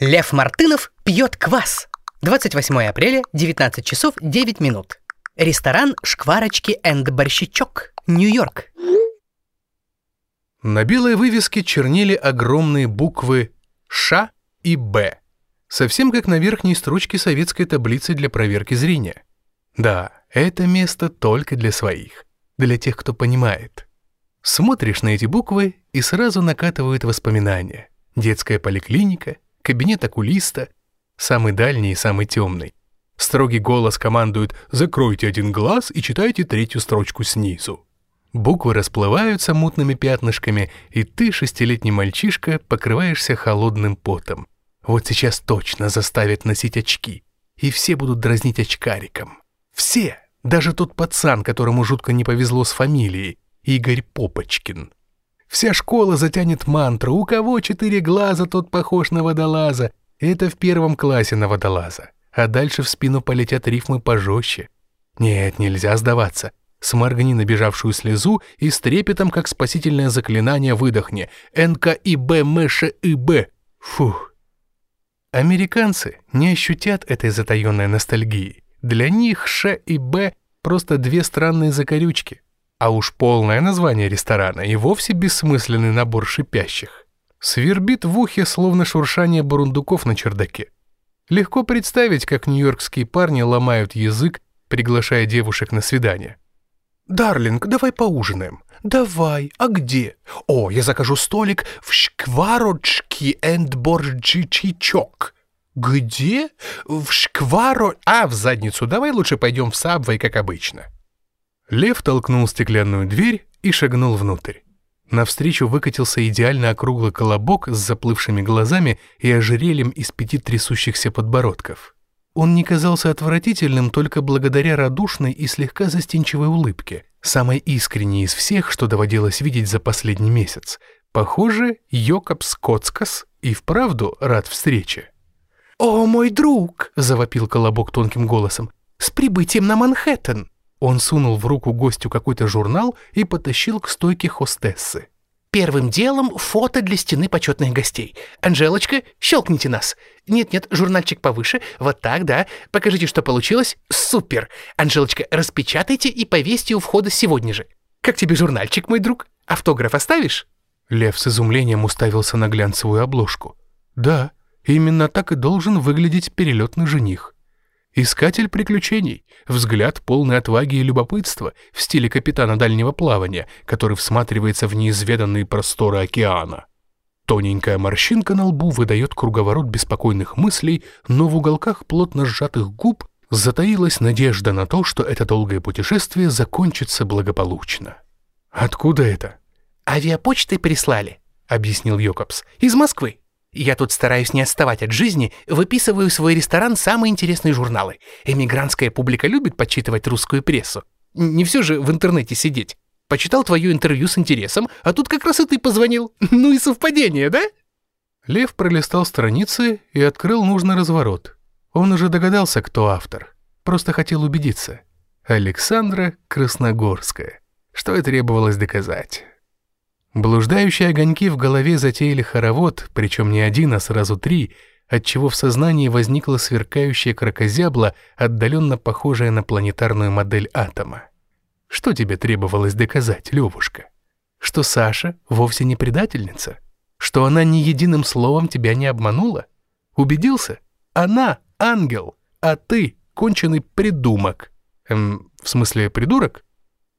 Лев Мартынов пьет квас. 28 апреля, 19 часов 9 минут. Ресторан «Шкварочки энд борщичок», Нью-Йорк. На белой вывеске чернели огромные буквы «Ш» и «Б», совсем как на верхней строчке советской таблицы для проверки зрения. Да, это место только для своих, для тех, кто понимает. Смотришь на эти буквы и сразу накатывают воспоминания. Детская поликлиника — кабинет окулиста, самый дальний и самый темный. Строгий голос командует «закройте один глаз и читайте третью строчку снизу». Буквы расплываются мутными пятнышками, и ты, шестилетний мальчишка, покрываешься холодным потом. Вот сейчас точно заставят носить очки, и все будут дразнить очкариком. Все, даже тот пацан, которому жутко не повезло с фамилией, Игорь Попочкин. Вся школа затянет мантру «У кого четыре глаза, тот похож на водолаза». Это в первом классе на водолаза. А дальше в спину полетят рифмы пожестче. Нет, нельзя сдаваться. Сморгни набежавшую слезу и с трепетом, как спасительное заклинание, выдохни. НК и Б, Мэш и Б. Фух. Американцы не ощутят этой затаенной ностальгии. Для них Ш и Б просто две странные закорючки. А уж полное название ресторана и вовсе бессмысленный набор шипящих. Свербит в ухе, словно шуршание бурундуков на чердаке. Легко представить, как нью-йоркские парни ломают язык, приглашая девушек на свидание. «Дарлинг, давай поужинаем». «Давай, а где?» «О, я закажу столик в Шкварочки энд Борджичичок». «Где?» «В Шкваро...» «А, в задницу, давай лучше пойдем в Сабвей, как обычно». Лев толкнул стеклянную дверь и шагнул внутрь. Навстречу выкатился идеально округлый колобок с заплывшими глазами и ожерельем из пяти трясущихся подбородков. Он не казался отвратительным только благодаря радушной и слегка застенчивой улыбке, самой искренней из всех, что доводилось видеть за последний месяц. Похоже, Йокоб Скотскас и вправду рад встрече. «О, мой друг!» — завопил колобок тонким голосом. «С прибытием на Манхэттен!» Он сунул в руку гостю какой-то журнал и потащил к стойке хостессы. «Первым делом фото для стены почетных гостей. Анжелочка, щелкните нас. Нет-нет, журнальчик повыше. Вот так, да. Покажите, что получилось. Супер. Анжелочка, распечатайте и повесьте у входа сегодня же. Как тебе журнальчик, мой друг? Автограф оставишь?» Лев с изумлением уставился на глянцевую обложку. «Да, именно так и должен выглядеть перелетный жених». Искатель приключений, взгляд полный отваги и любопытства в стиле капитана дальнего плавания, который всматривается в неизведанные просторы океана. Тоненькая морщинка на лбу выдает круговорот беспокойных мыслей, но в уголках плотно сжатых губ затаилась надежда на то, что это долгое путешествие закончится благополучно. «Откуда это?» «Авиапочтой прислали», — объяснил Йокобс. «Из Москвы. Я тут стараюсь не отставать от жизни, выписываю в свой ресторан самые интересные журналы. Эмигрантская публика любит почитывать русскую прессу. Не все же в интернете сидеть. Почитал твое интервью с интересом, а тут как раз и ты позвонил. Ну и совпадение, да? Лев пролистал страницы и открыл нужный разворот. Он уже догадался, кто автор. Просто хотел убедиться. Александра Красногорская. Что и требовалось доказать. Блуждающие огоньки в голове затеяли хоровод, причем не один, а сразу три, отчего в сознании возникла сверкающая крокозябла, отдаленно похожая на планетарную модель атома. Что тебе требовалось доказать, Левушка? Что Саша вовсе не предательница? Что она ни единым словом тебя не обманула? Убедился? Она — ангел, а ты — конченый придумок. Эм, в смысле придурок?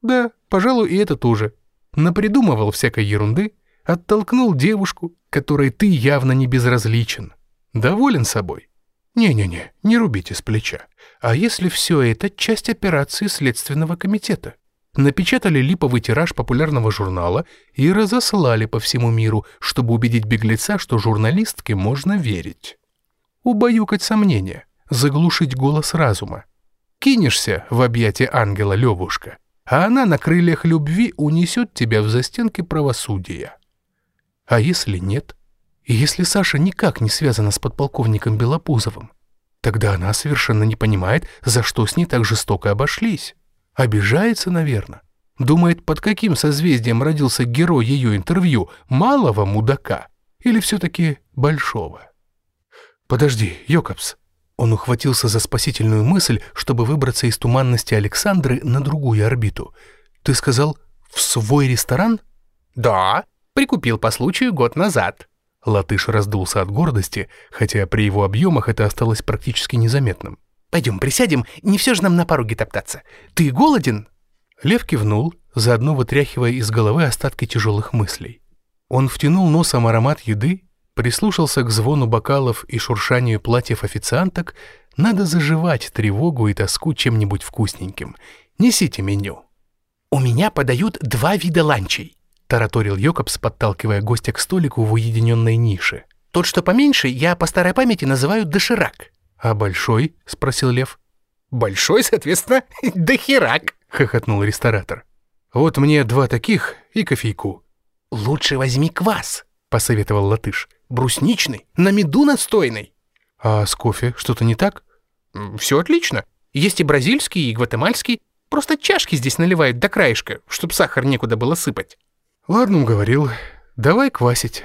Да, пожалуй, и это тоже напридумывал всякой ерунды, оттолкнул девушку, которой ты явно не безразличен. Доволен собой? Не-не-не, не рубите с плеча. А если все это часть операции Следственного комитета? Напечатали липовый тираж популярного журнала и разослали по всему миру, чтобы убедить беглеца, что журналистке можно верить. Убаюкать сомнения, заглушить голос разума. Кинешься в объятия ангела Левушка, а она на крыльях любви унесет тебя в застенки правосудия. А если нет? И если Саша никак не связана с подполковником Белопузовым? Тогда она совершенно не понимает, за что с ней так жестоко обошлись. Обижается, наверное. Думает, под каким созвездием родился герой ее интервью, малого мудака или все-таки большого. Подожди, Йокобс. Он ухватился за спасительную мысль, чтобы выбраться из туманности Александры на другую орбиту. Ты сказал, в свой ресторан? Да, прикупил по случаю год назад. Латыш раздулся от гордости, хотя при его объемах это осталось практически незаметным. «Пойдем, присядем, не все же нам на пороге топтаться. Ты голоден?» Лев кивнул, заодно вытряхивая из головы остатки тяжелых мыслей. Он втянул носом аромат еды, прислушался к звону бокалов и шуршанию платьев официанток. Надо заживать тревогу и тоску чем-нибудь вкусненьким. Несите меню. «У меня подают два вида ланчей», тараторил Йокобс, подталкивая гостя к столику в уединенной нише. «Тот, что поменьше, я по старой памяти называю доширак». «А большой?» — спросил Лев. «Большой, соответственно, дохерак», — хохотнул ресторатор. «Вот мне два таких и кофейку». «Лучше возьми квас», — посоветовал латыш. «Брусничный, на меду настойный». «А с кофе что-то не так?» «Все отлично. Есть и бразильский, и гватемальский. Просто чашки здесь наливают до краешка, чтобы сахар некуда было сыпать». «Ладно, говорил. Давай квасить».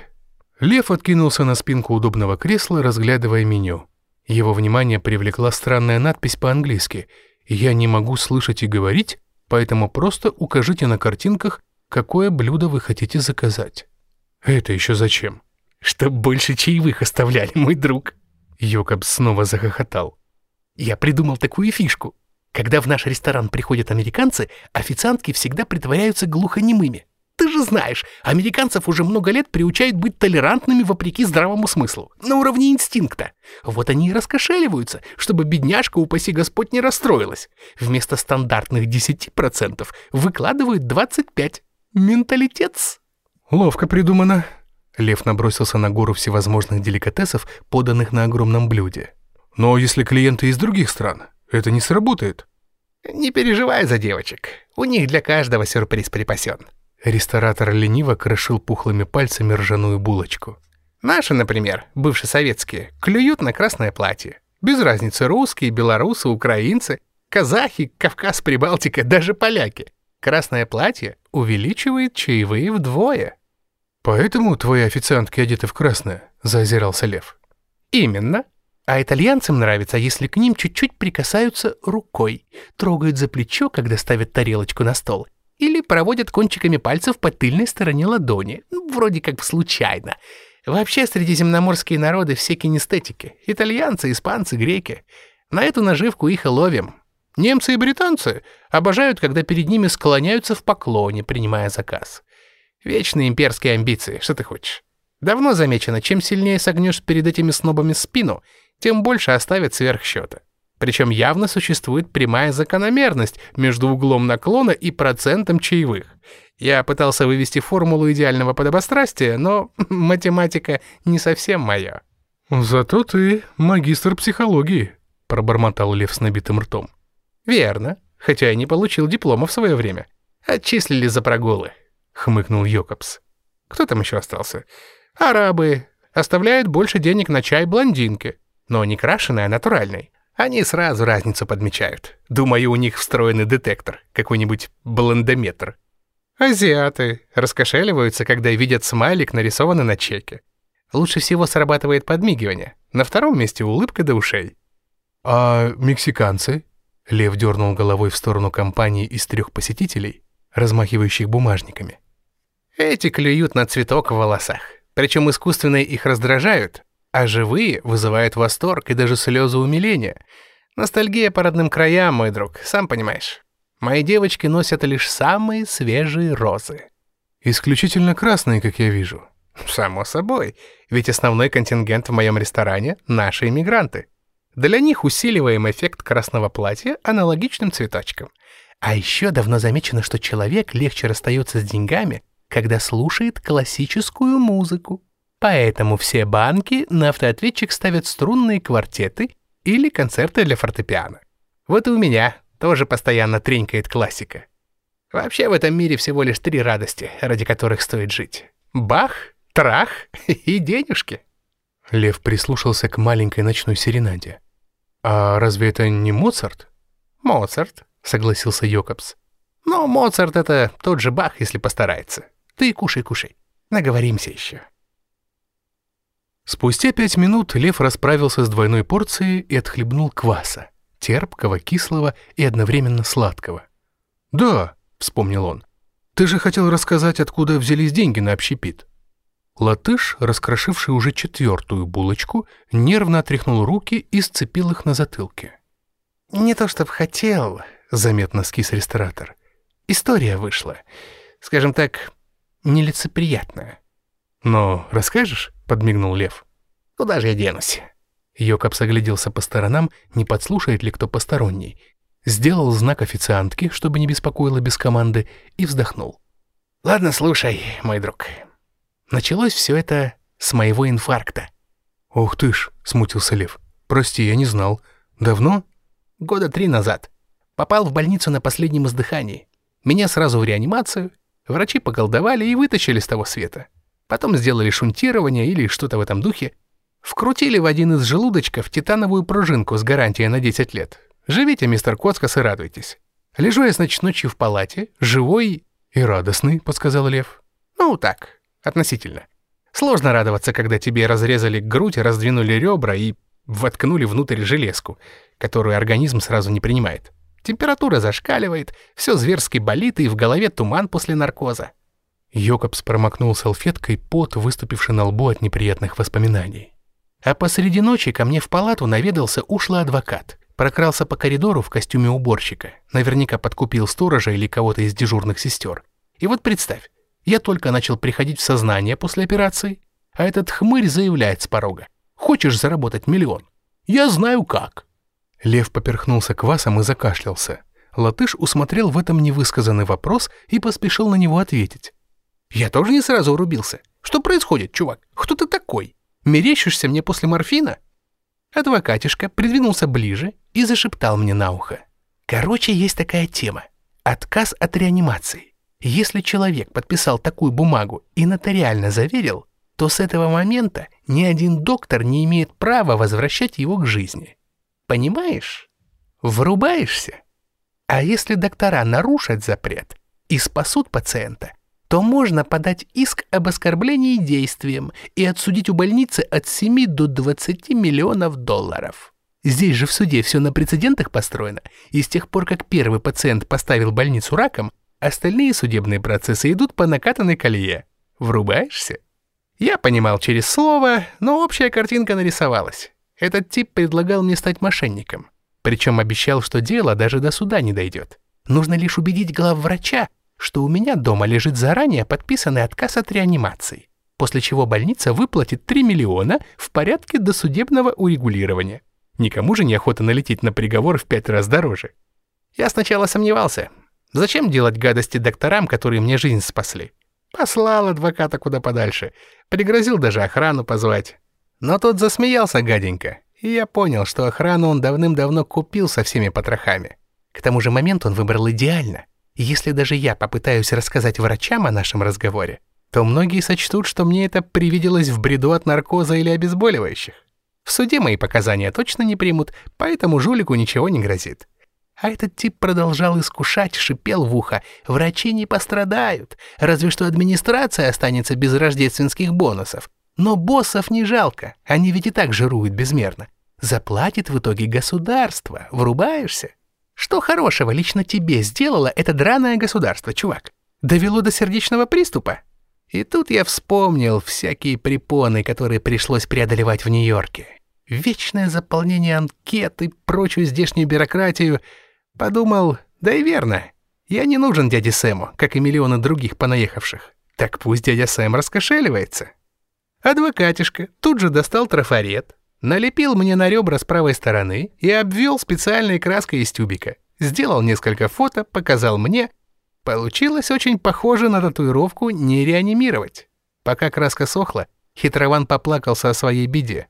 Лев откинулся на спинку удобного кресла, разглядывая меню. Его внимание привлекла странная надпись по-английски «Я не могу слышать и говорить, поэтому просто укажите на картинках, какое блюдо вы хотите заказать». «Это еще зачем?» «Чтоб больше чаевых оставляли, мой друг». Йокоб снова захохотал. «Я придумал такую фишку. Когда в наш ресторан приходят американцы, официантки всегда притворяются глухонемыми. Ты же знаешь, американцев уже много лет приучают быть толерантными вопреки здравому смыслу, на уровне инстинкта. Вот они и раскошеливаются, чтобы бедняжка, упаси Господь, не расстроилась. Вместо стандартных 10% выкладывают 25%. Менталитет. Ловко придумано. Лев набросился на гору всевозможных деликатесов, поданных на огромном блюде. Но если клиенты из других стран, это не сработает. Не переживай за девочек. У них для каждого сюрприз припасен. Ресторатор лениво крошил пухлыми пальцами ржаную булочку. Наши, например, бывшие советские, клюют на красное платье. Без разницы русские, белорусы, украинцы, казахи, Кавказ, Прибалтика, даже поляки. Красное платье увеличивает чаевые вдвое. «Поэтому твои официантки одеты в красное», — заозирался Лев. «Именно. А итальянцам нравится, если к ним чуть-чуть прикасаются рукой, трогают за плечо, когда ставят тарелочку на стол, или проводят кончиками пальцев по тыльной стороне ладони, ну, вроде как случайно. Вообще средиземноморские народы все кинестетики. Итальянцы, испанцы, греки. На эту наживку их и ловим. Немцы и британцы обожают, когда перед ними склоняются в поклоне, принимая заказ. Вечные имперские амбиции, что ты хочешь? Давно замечено, чем сильнее согнешь перед этими снобами спину, тем больше оставят сверх счета. Причем явно существует прямая закономерность между углом наклона и процентом чаевых. Я пытался вывести формулу идеального подобострастия, но математика не совсем моя. «Зато ты магистр психологии», — пробормотал Лев с набитым ртом. «Верно, хотя я не получил диплома в свое время. Отчислили за прогулы», — хмыкнул Йокобс. «Кто там еще остался? Арабы. Оставляют больше денег на чай блондинки, но не крашеный, а натуральный. Они сразу разницу подмечают. Думаю, у них встроенный детектор, какой-нибудь блондометр. Азиаты раскошеливаются, когда видят смайлик, нарисованный на чеке. Лучше всего срабатывает подмигивание. На втором месте улыбка до ушей. А мексиканцы? Лев дернул головой в сторону компании из трех посетителей, размахивающих бумажниками. Эти клюют на цветок в волосах. Причем искусственные их раздражают, а живые вызывают восторг и даже слезы умиления. Ностальгия по родным краям, мой друг, сам понимаешь. Мои девочки носят лишь самые свежие розы. Исключительно красные, как я вижу. Само собой, ведь основной контингент в моем ресторане — наши иммигранты. Для них усиливаем эффект красного платья аналогичным цветочком. А еще давно замечено, что человек легче расстается с деньгами, когда слушает классическую музыку. Поэтому все банки на автоответчик ставят струнные квартеты или концерты для фортепиано. Вот и у меня тоже постоянно тренькает классика. Вообще в этом мире всего лишь три радости, ради которых стоит жить. Бах, трах и денежки. Лев прислушался к маленькой ночной серенаде. «А разве это не Моцарт?» «Моцарт», — согласился Йокобс. «Но Моцарт — это тот же Бах, если постарается. Ты кушай, кушай. Наговоримся еще». Спустя пять минут Лев расправился с двойной порцией и отхлебнул кваса, терпкого, кислого и одновременно сладкого. «Да», — вспомнил он, — «ты же хотел рассказать, откуда взялись деньги на общепит». Латыш, раскрошивший уже четвертую булочку, нервно отряхнул руки и сцепил их на затылке. «Не то чтоб хотел», — заметно скис ресторатор. «История вышла, скажем так, нелицеприятная». «Но расскажешь?» — подмигнул Лев. «Куда же я денусь?» Йокобс огляделся по сторонам, не подслушает ли кто посторонний. Сделал знак официантки, чтобы не беспокоило без команды, и вздохнул. «Ладно, слушай, мой друг. Началось все это с моего инфаркта». «Ух ты ж», — смутился Лев. «Прости, я не знал. Давно?» «Года три назад. Попал в больницу на последнем издыхании. Меня сразу в реанимацию. Врачи поколдовали и вытащили с того света. Потом сделали шунтирование или что-то в этом духе. Вкрутили в один из желудочков титановую пружинку с гарантией на 10 лет. Живите, мистер Коцкас, и радуйтесь. Лежу я, значит, ночью в палате, живой и радостный, подсказал Лев. Ну, так, относительно. Сложно радоваться, когда тебе разрезали грудь, раздвинули ребра и воткнули внутрь железку, которую организм сразу не принимает. Температура зашкаливает, все зверски болит и в голове туман после наркоза. Йокобс промокнул салфеткой пот, выступивший на лбу от неприятных воспоминаний. А посреди ночи ко мне в палату наведался ушлый адвокат. Прокрался по коридору в костюме уборщика. Наверняка подкупил сторожа или кого-то из дежурных сестер. И вот представь, я только начал приходить в сознание после операции, а этот хмырь заявляет с порога. Хочешь заработать миллион? Я знаю как. Лев поперхнулся квасом и закашлялся. Латыш усмотрел в этом невысказанный вопрос и поспешил на него ответить. Я тоже не сразу урубился. Что происходит, чувак? Кто ты такой? Мерещишься мне после морфина?» Адвокатишка придвинулся ближе и зашептал мне на ухо. «Короче, есть такая тема. Отказ от реанимации. Если человек подписал такую бумагу и нотариально заверил, то с этого момента ни один доктор не имеет права возвращать его к жизни. Понимаешь? Врубаешься? А если доктора нарушат запрет и спасут пациента, то можно подать иск об оскорблении действием и отсудить у больницы от 7 до 20 миллионов долларов. Здесь же в суде все на прецедентах построено, и с тех пор, как первый пациент поставил больницу раком, остальные судебные процессы идут по накатанной колее. Врубаешься? Я понимал через слово, но общая картинка нарисовалась. Этот тип предлагал мне стать мошенником. Причем обещал, что дело даже до суда не дойдет. Нужно лишь убедить главврача, что у меня дома лежит заранее подписанный отказ от реанимации, после чего больница выплатит 3 миллиона в порядке досудебного урегулирования. Никому же не охота налететь на приговор в пять раз дороже. Я сначала сомневался. Зачем делать гадости докторам, которые мне жизнь спасли? Послал адвоката куда подальше. Пригрозил даже охрану позвать. Но тот засмеялся гаденько, и я понял, что охрану он давным-давно купил со всеми потрохами. К тому же момент он выбрал идеально — если даже я попытаюсь рассказать врачам о нашем разговоре, то многие сочтут, что мне это привиделось в бреду от наркоза или обезболивающих. В суде мои показания точно не примут, поэтому жулику ничего не грозит. А этот тип продолжал искушать, шипел в ухо. Врачи не пострадают, разве что администрация останется без рождественских бонусов. Но боссов не жалко, они ведь и так жируют безмерно. Заплатит в итоге государство, врубаешься? Что хорошего лично тебе сделало это драное государство, чувак? Довело до сердечного приступа? И тут я вспомнил всякие препоны, которые пришлось преодолевать в Нью-Йорке. Вечное заполнение анкет и прочую здешнюю бюрократию. Подумал, да и верно, я не нужен дяде Сэму, как и миллионы других понаехавших. Так пусть дядя Сэм раскошеливается. Адвокатишка тут же достал трафарет, Налепил мне на ребра с правой стороны и обвел специальной краской из тюбика. Сделал несколько фото, показал мне. Получилось очень похоже на татуировку «не реанимировать». Пока краска сохла, хитрован поплакался о своей беде.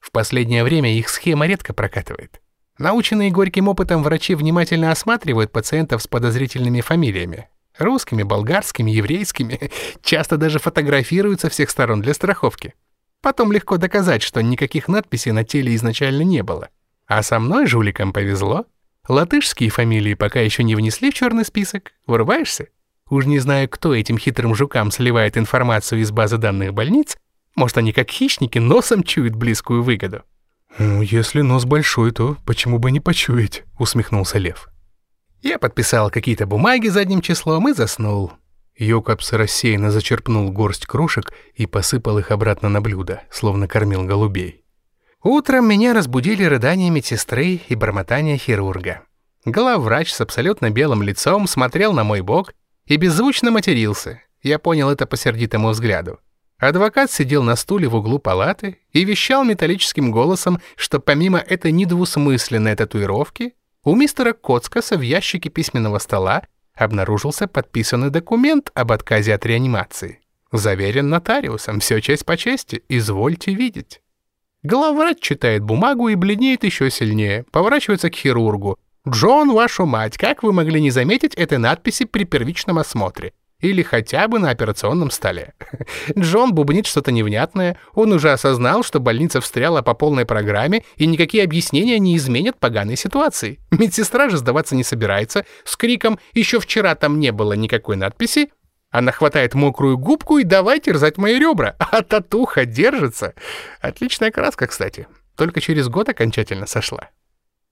В последнее время их схема редко прокатывает. Наученные горьким опытом врачи внимательно осматривают пациентов с подозрительными фамилиями. Русскими, болгарскими, еврейскими. Часто даже фотографируют со всех сторон для страховки. Потом легко доказать, что никаких надписей на теле изначально не было. А со мной жуликам повезло. Латышские фамилии пока еще не внесли в черный список. Вырубаешься? Уж не знаю, кто этим хитрым жукам сливает информацию из базы данных больниц, Может, они как хищники носом чуют близкую выгоду. «Ну, если нос большой, то почему бы не почуять?» — усмехнулся Лев. Я подписал какие-то бумаги задним числом и заснул. Йокобс рассеянно зачерпнул горсть кружек и посыпал их обратно на блюдо, словно кормил голубей. Утром меня разбудили рыдания медсестры и бормотания хирурга. Главврач с абсолютно белым лицом смотрел на мой бок и беззвучно матерился. Я понял это по сердитому взгляду. Адвокат сидел на стуле в углу палаты и вещал металлическим голосом, что помимо этой недвусмысленной татуировки, у мистера Коцкаса в ящике письменного стола обнаружился подписанный документ об отказе от реанимации. Заверен нотариусом, все честь по чести, извольте видеть. Главврач читает бумагу и бледнеет еще сильнее, поворачивается к хирургу. «Джон, вашу мать, как вы могли не заметить этой надписи при первичном осмотре? Или хотя бы на операционном столе. Джон бубнит что-то невнятное. Он уже осознал, что больница встряла по полной программе, и никакие объяснения не изменят поганой ситуации. Медсестра же сдаваться не собирается. С криком «Еще вчера там не было никакой надписи». Она хватает мокрую губку и давай терзать мои ребра. А татуха держится. Отличная краска, кстати. Только через год окончательно сошла.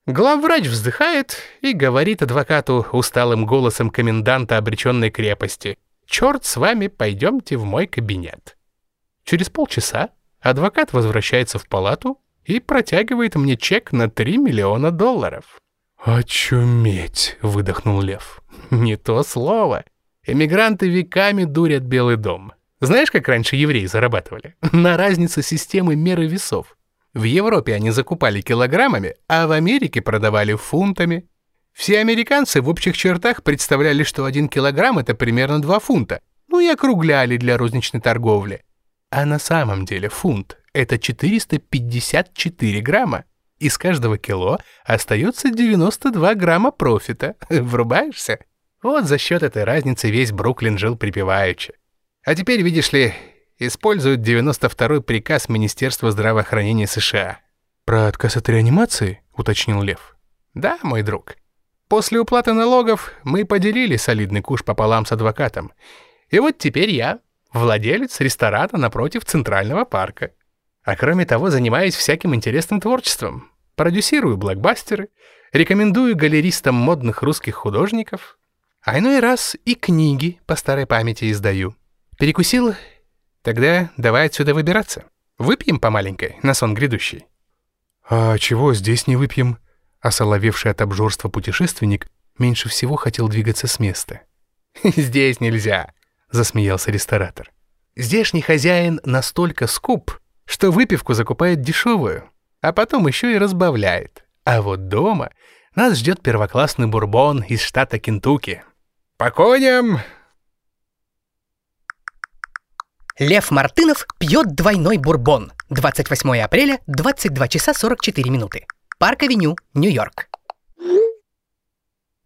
Главврач вздыхает и говорит адвокату усталым голосом коменданта обреченной крепости. «Черт с вами, пойдемте в мой кабинет». Через полчаса адвокат возвращается в палату и протягивает мне чек на 3 миллиона долларов. «Очуметь!» — выдохнул Лев. «Не то слово. Эмигранты веками дурят Белый дом. Знаешь, как раньше евреи зарабатывали? На разнице системы меры весов. В Европе они закупали килограммами, а в Америке продавали фунтами. Все американцы в общих чертах представляли, что один килограмм – это примерно 2 фунта, ну и округляли для розничной торговли. А на самом деле фунт – это 454 грамма. Из каждого кило остается 92 грамма профита. Врубаешься? Вот за счет этой разницы весь Бруклин жил припеваючи. А теперь, видишь ли, используют 92-й приказ Министерства здравоохранения США. «Про отказ от реанимации?» — уточнил Лев. «Да, мой друг. После уплаты налогов мы поделили солидный куш пополам с адвокатом. И вот теперь я владелец ресторана напротив Центрального парка. А кроме того, занимаюсь всяким интересным творчеством. Продюсирую блокбастеры, рекомендую галеристам модных русских художников, а иной раз и книги по старой памяти издаю. Перекусил Тогда давай отсюда выбираться. Выпьем по маленькой на сон грядущий. А чего здесь не выпьем? Осоловевший от обжорства путешественник меньше всего хотел двигаться с места. «Здесь нельзя», — засмеялся ресторатор. «Здешний хозяин настолько скуп, что выпивку закупает дешевую, а потом еще и разбавляет. А вот дома нас ждет первоклассный бурбон из штата Кентукки. По коням Лев Мартынов пьет двойной бурбон. 28 апреля, 22 часа 44 минуты. Парк-авеню, Нью-Йорк.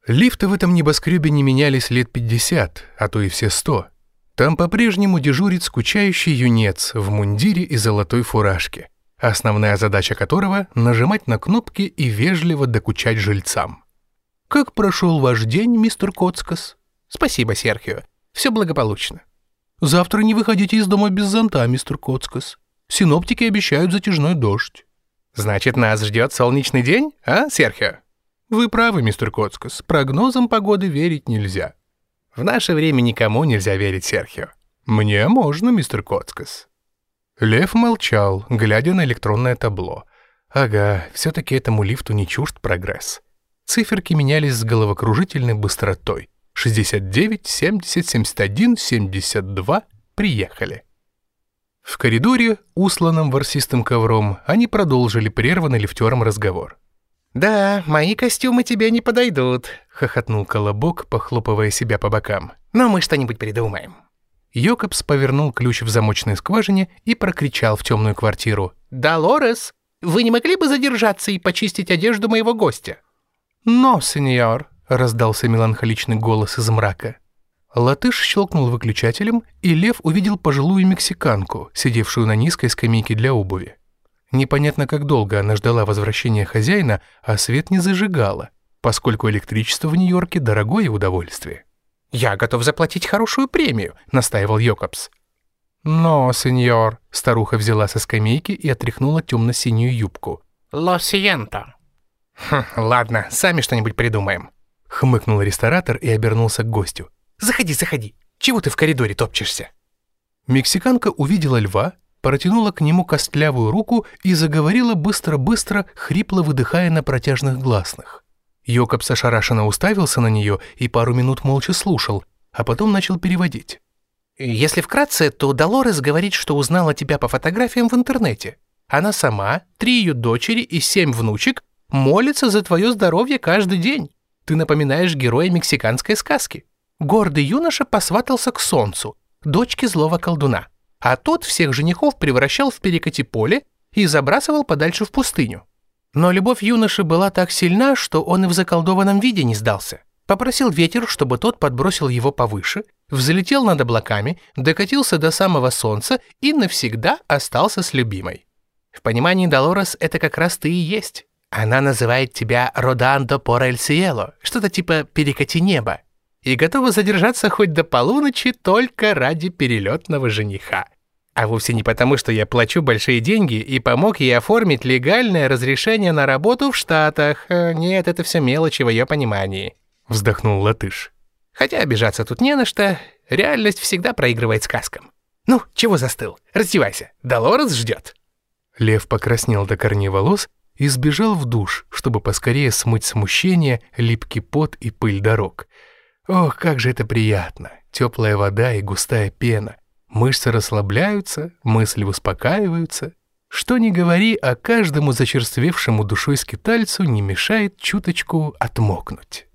Лифты в этом небоскребе не менялись лет 50, а то и все 100. Там по-прежнему дежурит скучающий юнец в мундире и золотой фуражке, основная задача которого — нажимать на кнопки и вежливо докучать жильцам. «Как прошел ваш день, мистер Коцкас?» «Спасибо, Серхио. Все благополучно. Завтра не выходите из дома без зонта, мистер Коцкас. Синоптики обещают затяжной дождь. Значит, нас ждет солнечный день, а, Серхио? Вы правы, мистер Коцкас. Прогнозам погоды верить нельзя. В наше время никому нельзя верить, Серхио. Мне можно, мистер Коцкас. Лев молчал, глядя на электронное табло. Ага, все-таки этому лифту не чужд прогресс. Циферки менялись с головокружительной быстротой. 69, 70, 71, 72 приехали. В коридоре, усланном ворсистым ковром, они продолжили прерванный лифтером разговор. «Да, мои костюмы тебе не подойдут», — хохотнул Колобок, похлопывая себя по бокам. «Но мы что-нибудь придумаем». Йокобс повернул ключ в замочной скважине и прокричал в темную квартиру. «Долорес, вы не могли бы задержаться и почистить одежду моего гостя?» «Но, сеньор», — раздался меланхоличный голос из мрака. Латыш щелкнул выключателем, и Лев увидел пожилую мексиканку, сидевшую на низкой скамейке для обуви. Непонятно, как долго она ждала возвращения хозяина, а свет не зажигала, поскольку электричество в Нью-Йорке – дорогое удовольствие. «Я готов заплатить хорошую премию», – настаивал Йокобс. «Но, сеньор», — старуха взяла со скамейки и отряхнула темно-синюю юбку. «Ло сиенто». «Хм, ладно, сами что-нибудь придумаем», — хмыкнул ресторатор и обернулся к гостю. «Заходи, заходи. Чего ты в коридоре топчешься?» Мексиканка увидела льва, протянула к нему костлявую руку и заговорила быстро-быстро, хрипло выдыхая на протяжных гласных. Йокобс ошарашенно уставился на нее и пару минут молча слушал, а потом начал переводить. Если вкратце, то Долорес говорит, что узнала тебя по фотографиям в интернете. Она сама, три ее дочери и семь внучек молятся за твое здоровье каждый день. Ты напоминаешь героя мексиканской сказки. Гордый юноша посватался к солнцу, дочке злого колдуна, а тот всех женихов превращал в перекати поле и забрасывал подальше в пустыню. Но любовь юноши была так сильна, что он и в заколдованном виде не сдался. Попросил ветер, чтобы тот подбросил его повыше, взлетел над облаками, докатился до самого солнца и навсегда остался с любимой. В понимании Долорес это как раз ты и есть. Она называет тебя «Родандо cielo», что-то типа «перекати небо», и готова задержаться хоть до полуночи только ради перелетного жениха. А вовсе не потому, что я плачу большие деньги и помог ей оформить легальное разрешение на работу в Штатах. Э, нет, это все мелочи в ее понимании вздохнул латыш. Хотя обижаться тут не на что, реальность всегда проигрывает сказкам. Ну, чего застыл? Раздевайся, Долорес ждет. Лев покраснел до корней волос и сбежал в душ, чтобы поскорее смыть смущение, липкий пот и пыль дорог. Ох, как же это приятно! Теплая вода и густая пена. Мышцы расслабляются, мысли успокаиваются. Что ни говори, а каждому зачерствевшему душой скитальцу не мешает чуточку отмокнуть.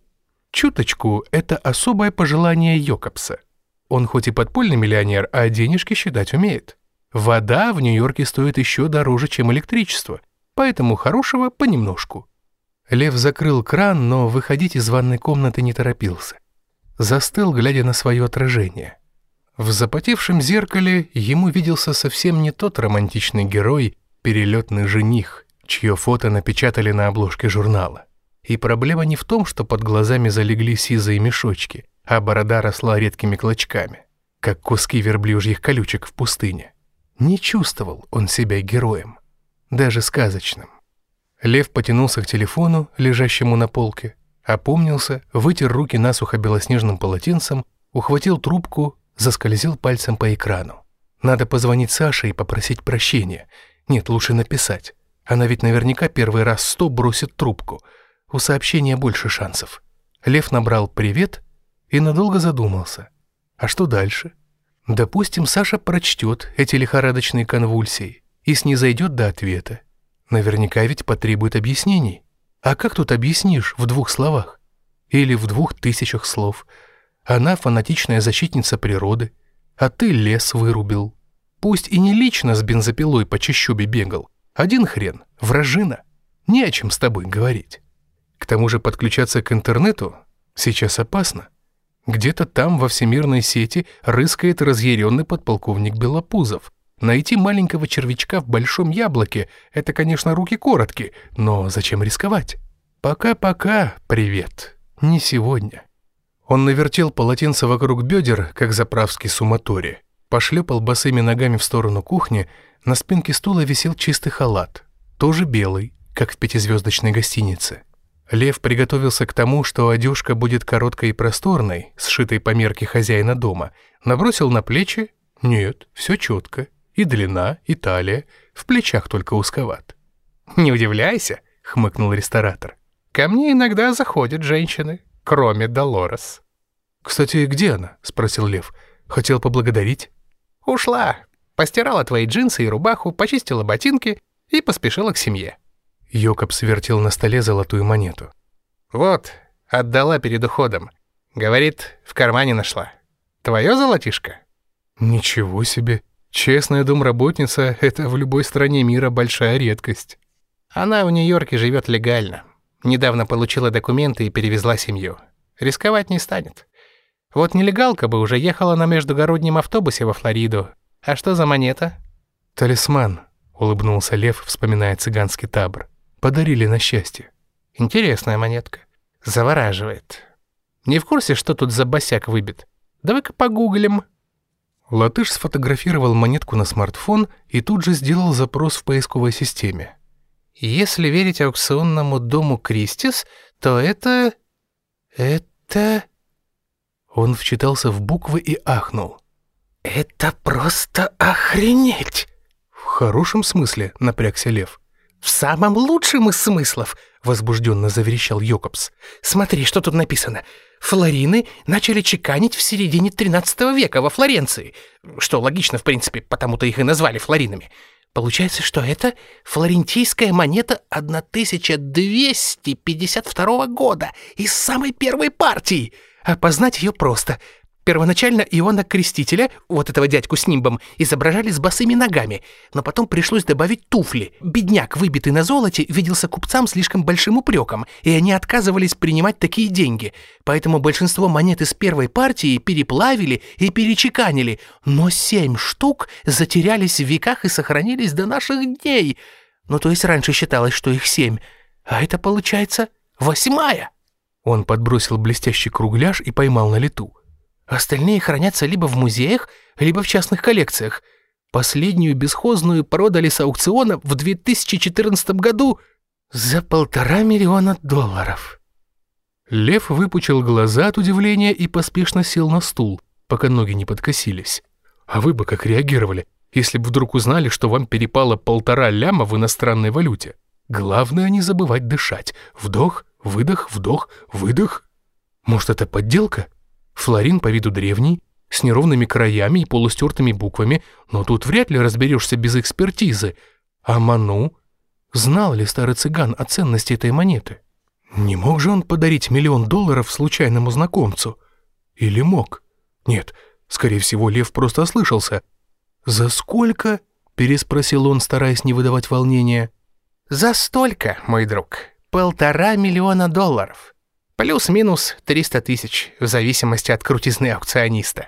Чуточку – это особое пожелание Йокобса. Он хоть и подпольный миллионер, а денежки считать умеет. Вода в Нью-Йорке стоит еще дороже, чем электричество, поэтому хорошего понемножку. Лев закрыл кран, но выходить из ванной комнаты не торопился. Застыл, глядя на свое отражение. В запотевшем зеркале ему виделся совсем не тот романтичный герой, перелетный жених, чье фото напечатали на обложке журнала. И проблема не в том, что под глазами залегли сизые мешочки, а борода росла редкими клочками, как куски верблюжьих колючек в пустыне. Не чувствовал он себя героем, даже сказочным. Лев потянулся к телефону, лежащему на полке, опомнился, вытер руки насухо белоснежным полотенцем, ухватил трубку, заскользил пальцем по экрану. Надо позвонить Саше и попросить прощения. Нет, лучше написать. Она ведь наверняка первый раз сто бросит трубку — у сообщения больше шансов. Лев набрал «Привет» и надолго задумался. А что дальше? Допустим, Саша прочтет эти лихорадочные конвульсии и снизойдет до ответа. Наверняка ведь потребует объяснений. А как тут объяснишь в двух словах? Или в двух тысячах слов? Она фанатичная защитница природы, а ты лес вырубил. Пусть и не лично с бензопилой по чащобе бегал. Один хрен, вражина. Не о чем с тобой говорить. К тому же подключаться к интернету сейчас опасно. Где-то там во всемирной сети рыскает разъяренный подполковник Белопузов. Найти маленького червячка в большом яблоке — это, конечно, руки короткие, но зачем рисковать? Пока-пока, привет. Не сегодня. Он навертел полотенце вокруг бедер, как заправский суматори, пошлепал босыми ногами в сторону кухни, на спинке стула висел чистый халат, тоже белый, как в пятизвездочной гостинице. Лев приготовился к тому, что одежка будет короткой и просторной, сшитой по мерке хозяина дома, набросил на плечи. Нет, все четко. И длина, и талия, в плечах только узковат. «Не удивляйся», — хмыкнул ресторатор. «Ко мне иногда заходят женщины, кроме Долорес». «Кстати, где она?» — спросил Лев. «Хотел поблагодарить». «Ушла. Постирала твои джинсы и рубаху, почистила ботинки и поспешила к семье». Йокоб свертел на столе золотую монету. «Вот, отдала перед уходом. Говорит, в кармане нашла. Твое золотишко?» «Ничего себе. Честная домработница — это в любой стране мира большая редкость». «Она в Нью-Йорке живет легально. Недавно получила документы и перевезла семью. Рисковать не станет. Вот нелегалка бы уже ехала на междугороднем автобусе во Флориду. А что за монета?» «Талисман», — улыбнулся Лев, вспоминая цыганский табор. Подарили на счастье. Интересная монетка. Завораживает. Не в курсе, что тут за босяк выбит? Давай-ка погуглим. Латыш сфотографировал монетку на смартфон и тут же сделал запрос в поисковой системе. Если верить аукционному дому Кристис, то это... это... Он вчитался в буквы и ахнул. «Это просто охренеть!» «В хорошем смысле», — напрягся Лев. «В самом лучшем из смыслов!» — возбужденно заверещал Йокобс. «Смотри, что тут написано. Флорины начали чеканить в середине 13 века во Флоренции. Что логично, в принципе, потому-то их и назвали флоринами. Получается, что это флорентийская монета 1252 года из самой первой партии. Опознать ее просто. Первоначально Иоанна Крестителя, вот этого дядьку с нимбом, изображали с босыми ногами, но потом пришлось добавить туфли. Бедняк, выбитый на золоте, виделся купцам слишком большим упреком, и они отказывались принимать такие деньги. Поэтому большинство монет из первой партии переплавили и перечеканили, но семь штук затерялись в веках и сохранились до наших дней. Ну, то есть раньше считалось, что их семь, а это получается восьмая. Он подбросил блестящий кругляш и поймал на лету. Остальные хранятся либо в музеях, либо в частных коллекциях. Последнюю бесхозную продали с аукциона в 2014 году за полтора миллиона долларов. Лев выпучил глаза от удивления и поспешно сел на стул, пока ноги не подкосились. А вы бы как реагировали, если бы вдруг узнали, что вам перепало полтора ляма в иностранной валюте? Главное не забывать дышать. Вдох, выдох, вдох, выдох. Может, это подделка? Флорин по виду древний, с неровными краями и полустертыми буквами, но тут вряд ли разберешься без экспертизы. А Ману? Знал ли старый цыган о ценности этой монеты? Не мог же он подарить миллион долларов случайному знакомцу? Или мог? Нет, скорее всего, Лев просто ослышался. «За сколько?» – переспросил он, стараясь не выдавать волнения. «За столько, мой друг. Полтора миллиона долларов». Плюс-минус 300 тысяч, в зависимости от крутизны аукциониста.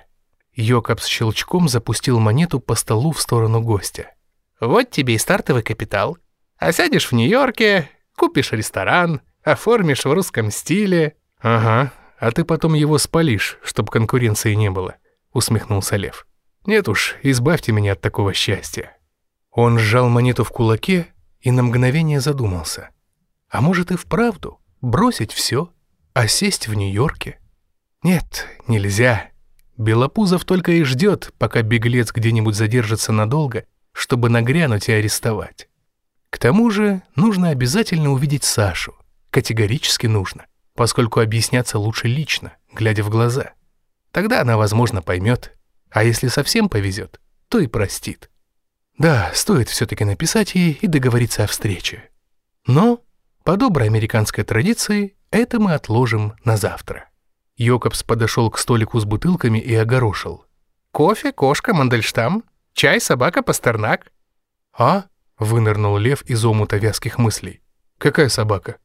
Йокоб с щелчком запустил монету по столу в сторону гостя. Вот тебе и стартовый капитал. А сядешь в Нью-Йорке, купишь ресторан, оформишь в русском стиле. Ага, а ты потом его спалишь, чтобы конкуренции не было, усмехнулся Лев. Нет уж, избавьте меня от такого счастья. Он сжал монету в кулаке и на мгновение задумался. А может и вправду бросить все а сесть в Нью-Йорке? Нет, нельзя. Белопузов только и ждет, пока беглец где-нибудь задержится надолго, чтобы нагрянуть и арестовать. К тому же нужно обязательно увидеть Сашу. Категорически нужно, поскольку объясняться лучше лично, глядя в глаза. Тогда она, возможно, поймет, а если совсем повезет, то и простит. Да, стоит все-таки написать ей и договориться о встрече. Но, по доброй американской традиции, это мы отложим на завтра. Йокобс подошел к столику с бутылками и огорошил. «Кофе, кошка, мандельштам, чай, собака, пастернак». «А?» — вынырнул лев из омута вязких мыслей. «Какая собака?»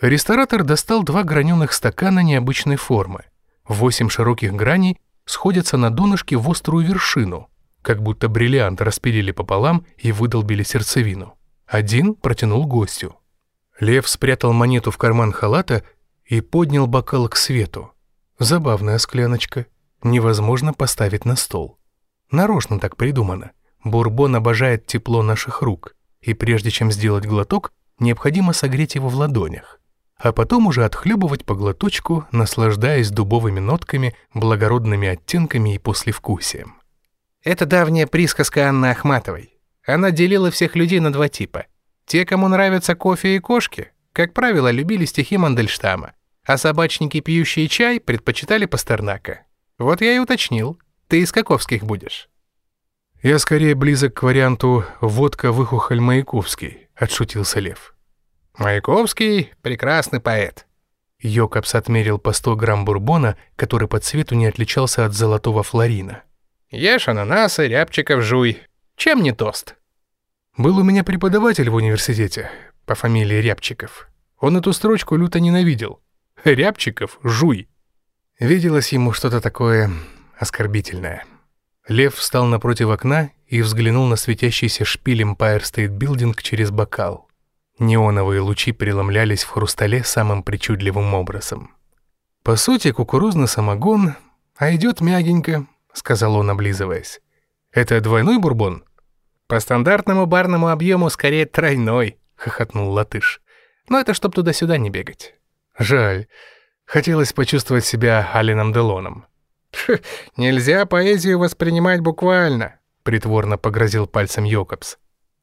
Ресторатор достал два граненых стакана необычной формы. Восемь широких граней сходятся на донышке в острую вершину, как будто бриллиант распилили пополам и выдолбили сердцевину. Один протянул гостю. Лев спрятал монету в карман халата и поднял бокал к свету. Забавная скляночка. Невозможно поставить на стол. Нарочно так придумано. Бурбон обожает тепло наших рук, и прежде чем сделать глоток, необходимо согреть его в ладонях, а потом уже отхлебывать по глоточку, наслаждаясь дубовыми нотками, благородными оттенками и послевкусием. Это давняя присказка Анны Ахматовой. Она делила всех людей на два типа те, кому нравятся кофе и кошки, как правило, любили стихи Мандельштама, а собачники, пьющие чай, предпочитали Пастернака. Вот я и уточнил. Ты из каковских будешь? Я скорее близок к варианту «водка выхухоль Маяковский», — отшутился Лев. Маяковский — прекрасный поэт. Йокобс отмерил по 100 грамм бурбона, который по цвету не отличался от золотого флорина. Ешь ананасы, рябчиков жуй. Чем не тост? Был у меня преподаватель в университете по фамилии Рябчиков. Он эту строчку люто ненавидел. Рябчиков, жуй. Виделось ему что-то такое оскорбительное. Лев встал напротив окна и взглянул на светящийся шпиль Empire State Building через бокал. Неоновые лучи преломлялись в хрустале самым причудливым образом. По сути, кукурузный самогон, а идет мягенько, — сказал он, облизываясь. «Это двойной бурбон?» «По стандартному барному объему скорее тройной», — хохотнул латыш. «Но это чтоб туда-сюда не бегать». «Жаль. Хотелось почувствовать себя Алином Делоном». «Нельзя поэзию воспринимать буквально», — притворно погрозил пальцем Йокобс.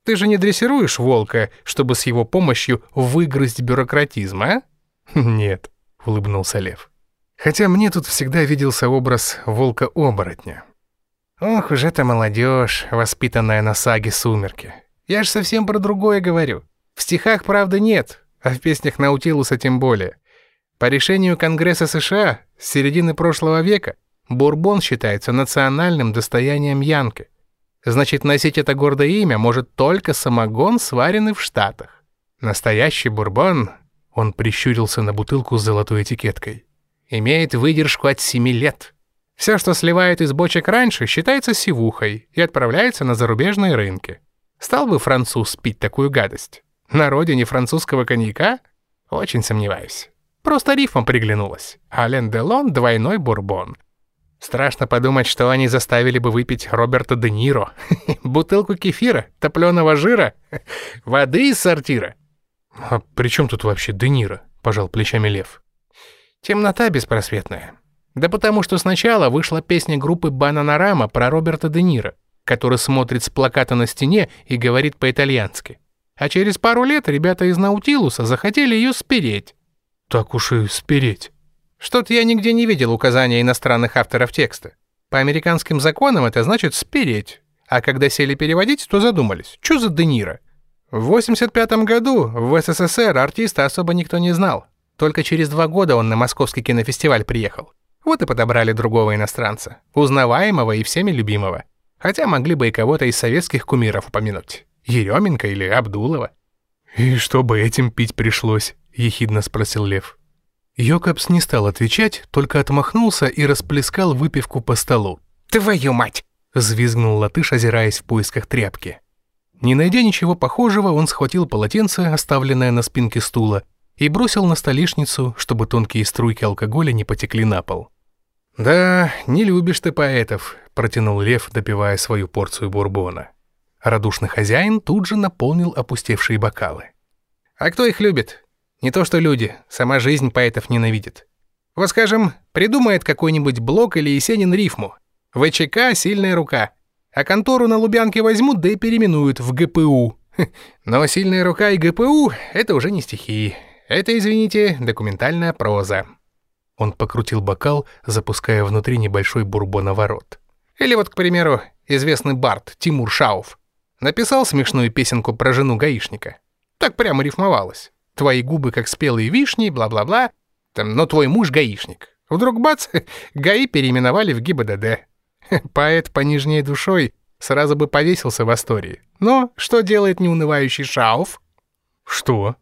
«Ты же не дрессируешь волка, чтобы с его помощью выгрызть бюрократизм, а?» «Нет», — улыбнулся Лев. «Хотя мне тут всегда виделся образ волка-оборотня». «Ох уж эта молодежь, воспитанная на саге «Сумерки». Я ж совсем про другое говорю. В стихах, правда, нет, а в песнях Наутилуса тем более. По решению Конгресса США с середины прошлого века Бурбон считается национальным достоянием Янки. Значит, носить это гордое имя может только самогон, сваренный в Штатах. Настоящий бурбон, он прищурился на бутылку с золотой этикеткой, имеет выдержку от 7 лет. Все, что сливают из бочек раньше, считается сивухой и отправляется на зарубежные рынки. Стал бы француз пить такую гадость? На родине французского коньяка? Очень сомневаюсь. Просто рифмом приглянулась. Ален Делон – двойной бурбон. Страшно подумать, что они заставили бы выпить Роберта Де Ниро. Бутылку кефира, топленого жира, воды из сортира. «А при чем тут вообще Де Ниро?» – пожал плечами Лев. «Темнота беспросветная. Да потому что сначала вышла песня группы Бананарама про Роберта Де Ниро, который смотрит с плаката на стене и говорит по-итальянски. А через пару лет ребята из Наутилуса захотели ее спереть. Так уж и спереть. Что-то я нигде не видел указания иностранных авторов текста. По американским законам это значит «спереть». А когда сели переводить, то задумались, что за Де Ниро? В 85 году в СССР артиста особо никто не знал. Только через два года он на московский кинофестиваль приехал. Вот и подобрали другого иностранца, узнаваемого и всеми любимого. Хотя могли бы и кого-то из советских кумиров упомянуть. Еременко или Абдулова. «И чтобы этим пить пришлось?» — ехидно спросил Лев. Йокобс не стал отвечать, только отмахнулся и расплескал выпивку по столу. «Твою мать!» — взвизгнул латыш, озираясь в поисках тряпки. Не найдя ничего похожего, он схватил полотенце, оставленное на спинке стула, и бросил на столешницу, чтобы тонкие струйки алкоголя не потекли на пол. «Да, не любишь ты поэтов», — протянул Лев, допивая свою порцию бурбона. Радушный хозяин тут же наполнил опустевшие бокалы. «А кто их любит? Не то что люди, сама жизнь поэтов ненавидит. Вот скажем, придумает какой-нибудь Блок или Есенин рифму. ВЧК — сильная рука. А контору на Лубянке возьмут, да и переименуют в ГПУ. Но сильная рука и ГПУ — это уже не стихи. Это, извините, документальная проза. Он покрутил бокал, запуская внутри небольшой бурбоноворот. Или вот, к примеру, известный бард Тимур Шауф. Написал смешную песенку про жену гаишника. Так прямо рифмовалось. Твои губы как спелые вишни, бла-бла-бла. Там, но твой муж гаишник. Вдруг бац, ГАИ переименовали в ГИБДД. Поэт понежнее душой сразу бы повесился в истории. Но что делает неунывающий Шауф? Что?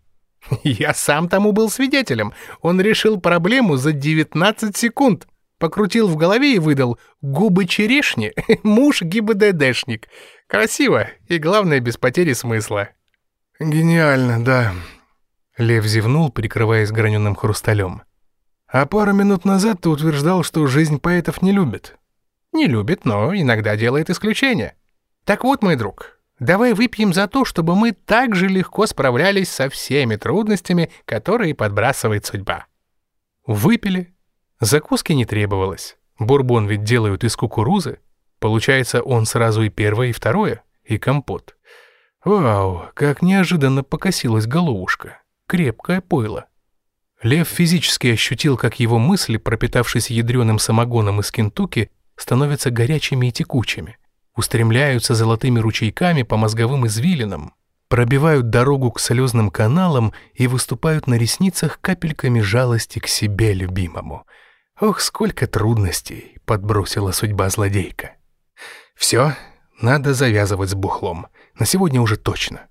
Я сам тому был свидетелем. Он решил проблему за 19 секунд. Покрутил в голове и выдал «Губы черешни, муж ГИБДДшник». Красиво и, главное, без потери смысла. «Гениально, да», Лев зевнул, прикрываясь граненым хрусталем. «А пару минут назад ты утверждал, что жизнь поэтов не любит». «Не любит, но иногда делает исключения. Так вот, мой друг, давай выпьем за то, чтобы мы так же легко справлялись со всеми трудностями, которые подбрасывает судьба». Выпили. Закуски не требовалось. Бурбон ведь делают из кукурузы. Получается, он сразу и первое, и второе, и компот. Вау, как неожиданно покосилась головушка крепкое пойло. Лев физически ощутил, как его мысли, пропитавшись ядреным самогоном из Кентукки, становятся горячими и текучими, устремляются золотыми ручейками по мозговым извилинам, пробивают дорогу к слезным каналам и выступают на ресницах капельками жалости к себе любимому. Ох, сколько трудностей подбросила судьба злодейка. Все, надо завязывать с бухлом. На сегодня уже точно.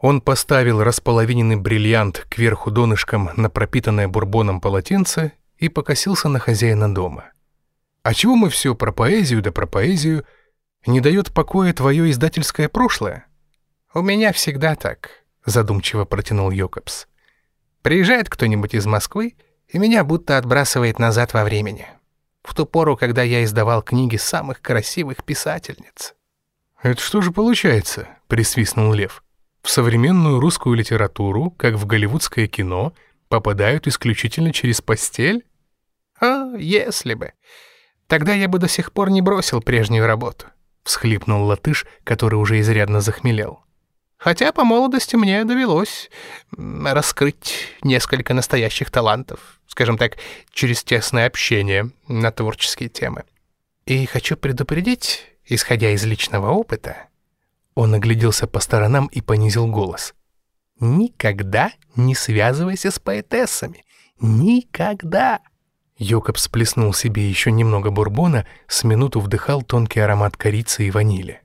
Он поставил располовиненный бриллиант кверху донышком на пропитанное бурбоном полотенце и покосился на хозяина дома. «А чего мы все про поэзию да про поэзию? Не дает покоя твое издательское прошлое?» «У меня всегда так», — задумчиво протянул Йокобс. «Приезжает кто-нибудь из Москвы, и меня будто отбрасывает назад во времени. В ту пору, когда я издавал книги самых красивых писательниц. «Это что же получается?» — присвистнул Лев. «В современную русскую литературу, как в голливудское кино, попадают исключительно через постель?» «А, если бы. Тогда я бы до сих пор не бросил прежнюю работу», — всхлипнул латыш, который уже изрядно захмелел. «Хотя по молодости мне довелось раскрыть несколько настоящих талантов, скажем так, через тесное общение на творческие темы. И хочу предупредить, исходя из личного опыта, он огляделся по сторонам и понизил голос. «Никогда не связывайся с поэтессами. Никогда!» Йокоб сплеснул себе еще немного бурбона, с минуту вдыхал тонкий аромат корицы и ванили.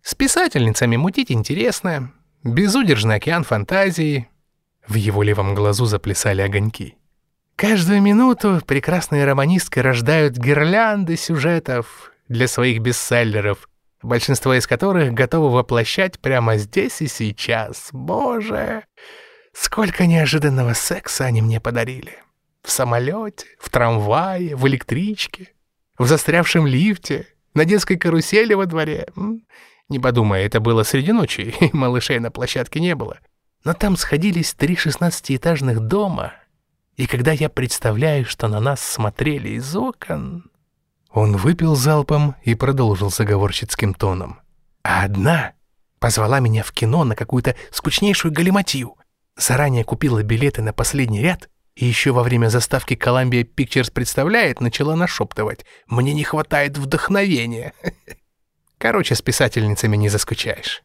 «С писательницами мутить интересно. Безудержный океан фантазии». В его левом глазу заплясали огоньки. Каждую минуту прекрасные романистки рождают гирлянды сюжетов для своих бестселлеров, большинство из которых готовы воплощать прямо здесь и сейчас. Боже, сколько неожиданного секса они мне подарили. В самолете, в трамвае, в электричке, в застрявшем лифте, на детской карусели во дворе. Не подумай, это было среди ночи, и малышей на площадке не было. Но там сходились три шестнадцатиэтажных дома — и когда я представляю, что на нас смотрели из окон... Он выпил залпом и продолжил заговорщицким тоном. А одна позвала меня в кино на какую-то скучнейшую галиматью. Заранее купила билеты на последний ряд и еще во время заставки Columbia Pictures представляет, начала нашептывать. «Мне не хватает вдохновения». Короче, с писательницами не заскучаешь.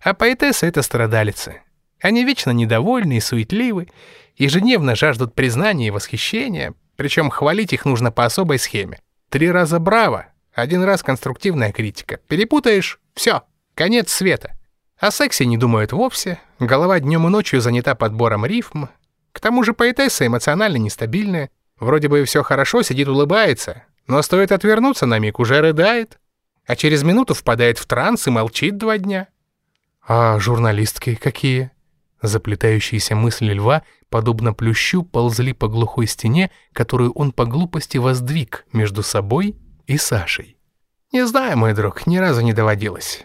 А поэтессы — это страдалицы. Они вечно недовольны и суетливы, ежедневно жаждут признания и восхищения, причем хвалить их нужно по особой схеме. Три раза браво, один раз конструктивная критика. Перепутаешь — все, конец света. О сексе не думают вовсе, голова днем и ночью занята подбором рифм. К тому же поэтесса эмоционально нестабильная, вроде бы все хорошо, сидит улыбается, но стоит отвернуться на миг, уже рыдает, а через минуту впадает в транс и молчит два дня. А журналистки какие? Заплетающиеся мысли льва, подобно плющу, ползли по глухой стене, которую он по глупости воздвиг между собой и Сашей. «Не знаю, мой друг, ни разу не доводилось.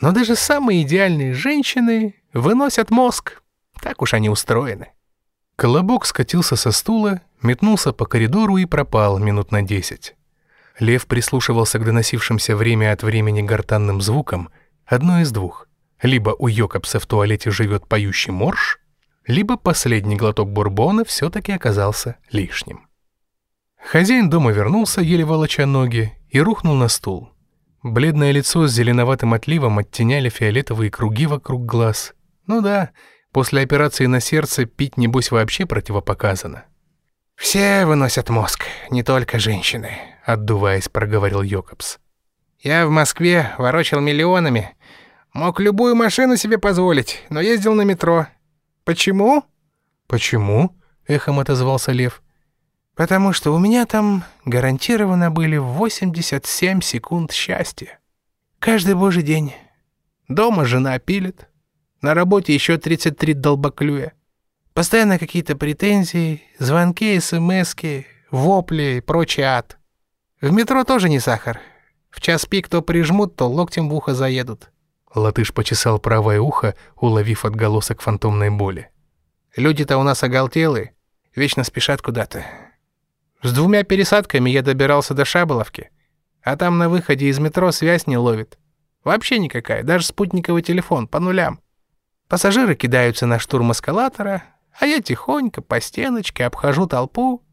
Но даже самые идеальные женщины выносят мозг. Так уж они устроены». Колобок скатился со стула, метнулся по коридору и пропал минут на десять. Лев прислушивался к доносившимся время от времени гортанным звукам, одно из двух. Либо у Йокобса в туалете живет поющий морж, либо последний глоток бурбона все-таки оказался лишним. Хозяин дома вернулся, еле волоча ноги, и рухнул на стул. Бледное лицо с зеленоватым отливом оттеняли фиолетовые круги вокруг глаз. Ну да, после операции на сердце пить, небось, вообще противопоказано. «Все выносят мозг, не только женщины», — отдуваясь, проговорил Йокобс. «Я в Москве ворочал миллионами, Мог любую машину себе позволить, но ездил на метро. Почему? Почему? Эхом отозвался Лев. Потому что у меня там гарантированно были 87 секунд счастья. Каждый божий день. Дома жена пилит. На работе еще 33 долбоклюя. Постоянно какие-то претензии, звонки, смски, вопли и прочий ад. В метро тоже не сахар. В час пик то прижмут, то локтем в ухо заедут. Латыш почесал правое ухо, уловив отголосок фантомной боли. «Люди-то у нас оголтелые, вечно спешат куда-то. С двумя пересадками я добирался до Шаболовки, а там на выходе из метро связь не ловит. Вообще никакая, даже спутниковый телефон, по нулям. Пассажиры кидаются на штурм эскалатора, а я тихонько по стеночке обхожу толпу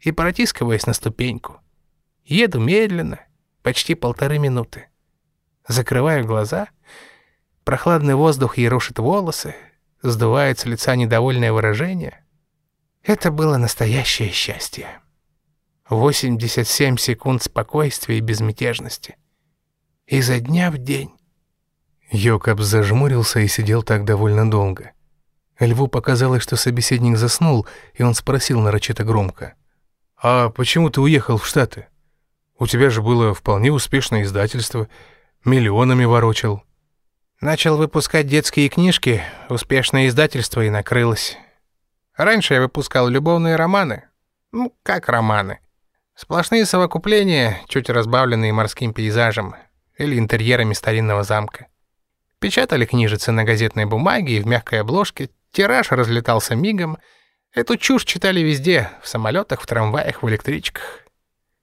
и протискиваюсь на ступеньку. Еду медленно, почти полторы минуты. Закрываю глаза — Прохладный воздух ерошит волосы, сдувает с лица недовольное выражение. Это было настоящее счастье. 87 секунд спокойствия и безмятежности. Изо дня в день. Йокоб зажмурился и сидел так довольно долго. Льву показалось, что собеседник заснул, и он спросил нарочито громко. «А почему ты уехал в Штаты? У тебя же было вполне успешное издательство, миллионами ворочал». Начал выпускать детские книжки, успешное издательство и накрылось. Раньше я выпускал любовные романы. Ну, как романы. Сплошные совокупления, чуть разбавленные морским пейзажем или интерьерами старинного замка. Печатали книжицы на газетной бумаге и в мягкой обложке, тираж разлетался мигом. Эту чушь читали везде, в самолетах, в трамваях, в электричках.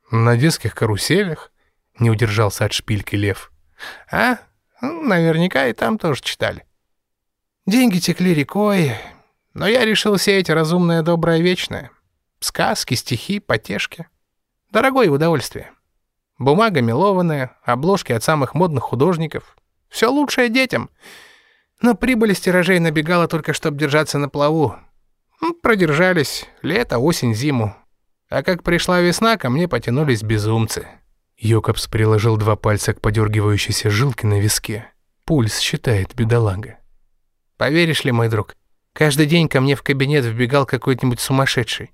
На детских каруселях не удержался от шпильки лев. А? Ну, наверняка и там тоже читали. Деньги текли рекой, но я решил сеять разумное, доброе, вечное. Сказки, стихи, потешки. Дорогое удовольствие. Бумага мелованная, обложки от самых модных художников. Все лучшее детям. Но прибыль из тиражей набегала только, чтобы держаться на плаву. Продержались лето, осень, зиму. А как пришла весна, ко мне потянулись безумцы. Йокобс приложил два пальца к подергивающейся жилке на виске. Пульс считает бедолага. Поверишь ли, мой друг, каждый день ко мне в кабинет вбегал какой-нибудь сумасшедший.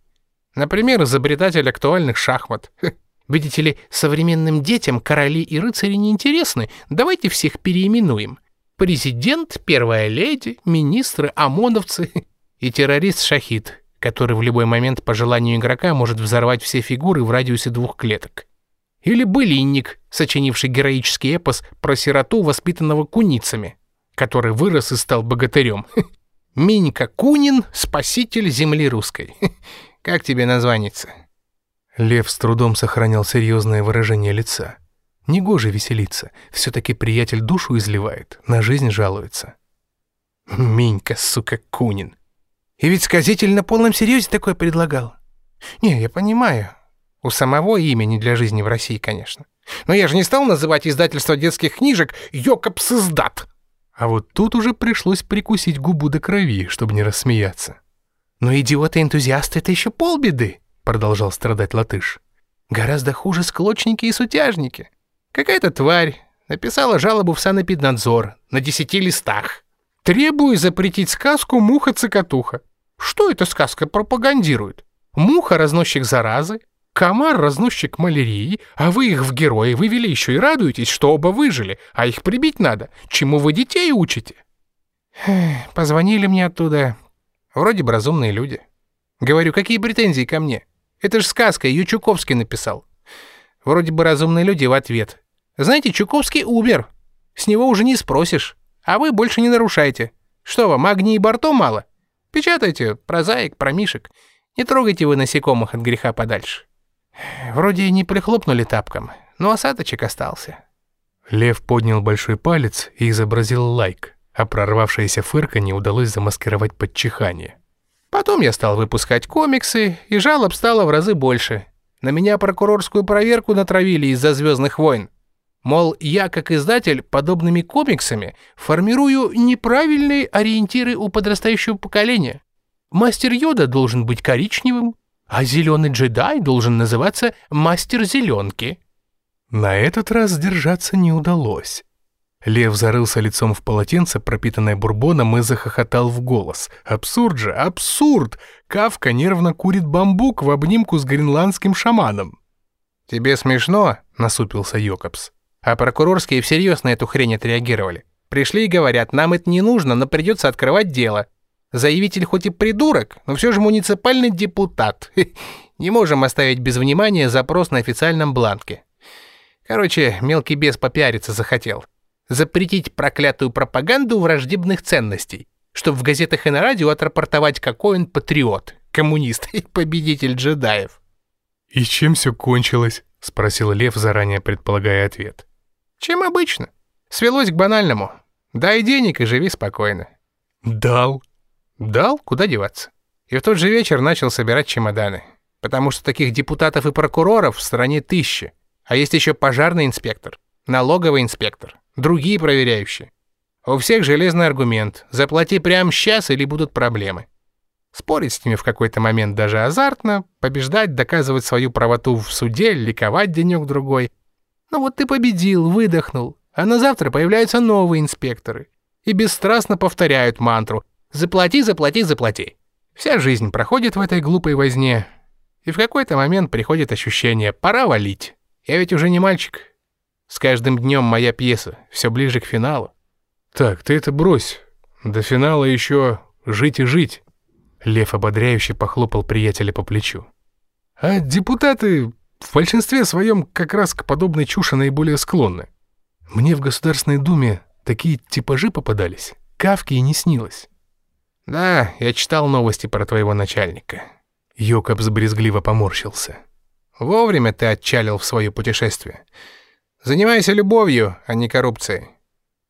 Например, изобретатель актуальных шахмат. Видите ли, современным детям короли и рыцари не интересны. Давайте всех переименуем. Президент, первая леди, министры, ОМОНовцы и террорист Шахид, который в любой момент по желанию игрока может взорвать все фигуры в радиусе двух клеток. Или былинник, сочинивший героический эпос про сироту, воспитанного куницами, который вырос и стал богатырем. Минька Кунин, спаситель земли русской. Как тебе названится?» Лев с трудом сохранял серьезное выражение лица. Негоже веселиться, все-таки приятель душу изливает, на жизнь жалуется. Минька, сука, Кунин. И ведь сказитель на полном серьезе такое предлагал. Не, я понимаю. У самого имя не для жизни в России, конечно. Но я же не стал называть издательство детских книжек Йокобс издат. А вот тут уже пришлось прикусить губу до крови, чтобы не рассмеяться. «Но идиоты-энтузиасты — это еще полбеды», — продолжал страдать латыш. «Гораздо хуже склочники и сутяжники. Какая-то тварь написала жалобу в санэпиднадзор на десяти листах. Требую запретить сказку «Муха-цокотуха». Что эта сказка пропагандирует? Муха — разносчик заразы, комар — разносчик малярии, а вы их в герои вывели еще и радуетесь, что оба выжили, а их прибить надо. Чему вы детей учите? Позвонили мне оттуда, Вроде бы разумные люди. Говорю, какие претензии ко мне? Это же сказка, ее Чуковский написал. Вроде бы разумные люди в ответ. Знаете, Чуковский умер. С него уже не спросишь. А вы больше не нарушайте. Что вам, Агнии и Барто мало? Печатайте прозаик, про мишек. Не трогайте вы насекомых от греха подальше. Вроде и не прихлопнули тапком, но осадочек остался. Лев поднял большой палец и изобразил лайк а прорвавшееся фырканье удалось замаскировать под чихание. Потом я стал выпускать комиксы, и жалоб стало в разы больше. На меня прокурорскую проверку натравили из-за «Звездных войн». Мол, я, как издатель, подобными комиксами формирую неправильные ориентиры у подрастающего поколения. Мастер Йода должен быть коричневым, а зеленый джедай должен называться Мастер Зеленки. На этот раз сдержаться не удалось. Лев зарылся лицом в полотенце, пропитанное бурбоном, и захохотал в голос. «Абсурд же, абсурд! Кавка нервно курит бамбук в обнимку с гренландским шаманом». «Тебе смешно?» — насупился Йокобс. «А прокурорские всерьез на эту хрень отреагировали. Пришли и говорят, нам это не нужно, но придется открывать дело. Заявитель хоть и придурок, но все же муниципальный депутат. Не можем оставить без внимания запрос на официальном бланке. Короче, мелкий бес попиариться захотел запретить проклятую пропаганду враждебных ценностей, чтобы в газетах и на радио отрапортовать, какой он патриот, коммунист и победитель джедаев. «И чем все кончилось?» — спросил Лев, заранее предполагая ответ. «Чем обычно. Свелось к банальному. Дай денег и живи спокойно». «Дал». «Дал? Куда деваться?» И в тот же вечер начал собирать чемоданы. Потому что таких депутатов и прокуроров в стране тысячи. А есть еще пожарный инспектор, налоговый инспектор, другие проверяющие. У всех железный аргумент. Заплати прямо сейчас или будут проблемы. Спорить с ними в какой-то момент даже азартно, побеждать, доказывать свою правоту в суде, ликовать денек-другой. Ну вот ты победил, выдохнул, а на завтра появляются новые инспекторы и бесстрастно повторяют мантру «заплати, заплати, заплати». Вся жизнь проходит в этой глупой возне, и в какой-то момент приходит ощущение «пора валить». Я ведь уже не мальчик, с каждым днем моя пьеса все ближе к финалу. Так, ты это брось. До финала еще жить и жить. Лев ободряюще похлопал приятеля по плечу. А депутаты в большинстве своем как раз к подобной чуши наиболее склонны. Мне в Государственной Думе такие типажи попадались, кавки и не снилось. Да, я читал новости про твоего начальника. Йокобс брезгливо поморщился. Вовремя ты отчалил в свое путешествие. Занимайся любовью, а не коррупцией.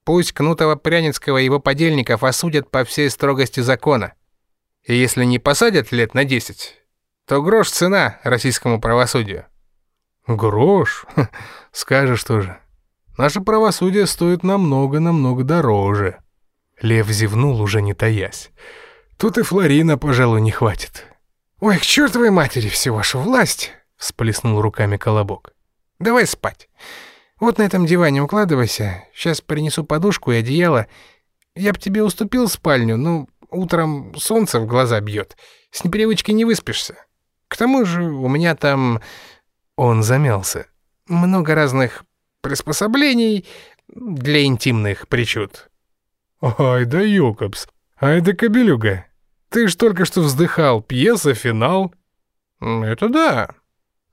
Пусть Кнутова-Пряницкого и его подельников осудят по всей строгости закона. И если не посадят лет на 10, то грош цена российскому правосудию. Грош? Скажешь тоже. Наше правосудие стоит намного-намного дороже. Лев зевнул, уже не таясь. Тут и Флорина, пожалуй, не хватит. Ой, к чертовой матери всю вашу власть, всплеснул руками Колобок. Давай спать. Вот на этом диване укладывайся. Сейчас принесу подушку и одеяло. Я б тебе уступил спальню, но утром солнце в глаза бьет. С непривычки не выспишься. К тому же у меня там...» Он замялся. «Много разных приспособлений для интимных причуд». «Ай да Юкобс, ай да кобелюга. Ты ж только что вздыхал, пьеса, финал». «Это да.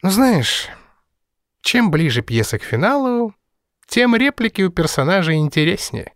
Но знаешь, чем ближе пьеса к финалу, тем реплики у персонажей интереснее.